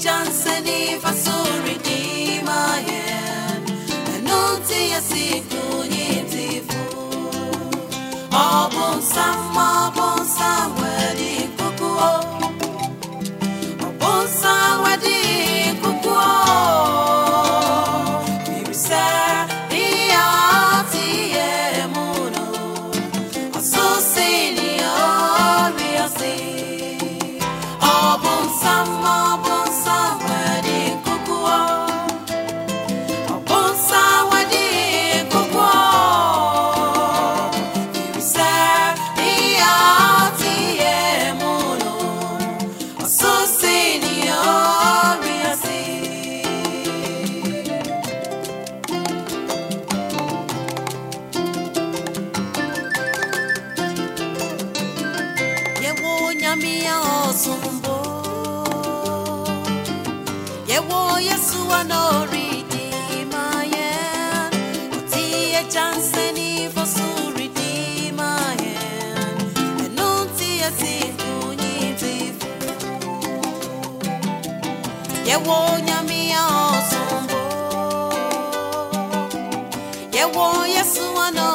Johnson, if I saw niambia osumbo. Yewo yesu anoridimaye otiye chance ni fosu ridimaye enuntiye siku nyitifu yewo niambia osumbo. Yewo yesu anoridimaye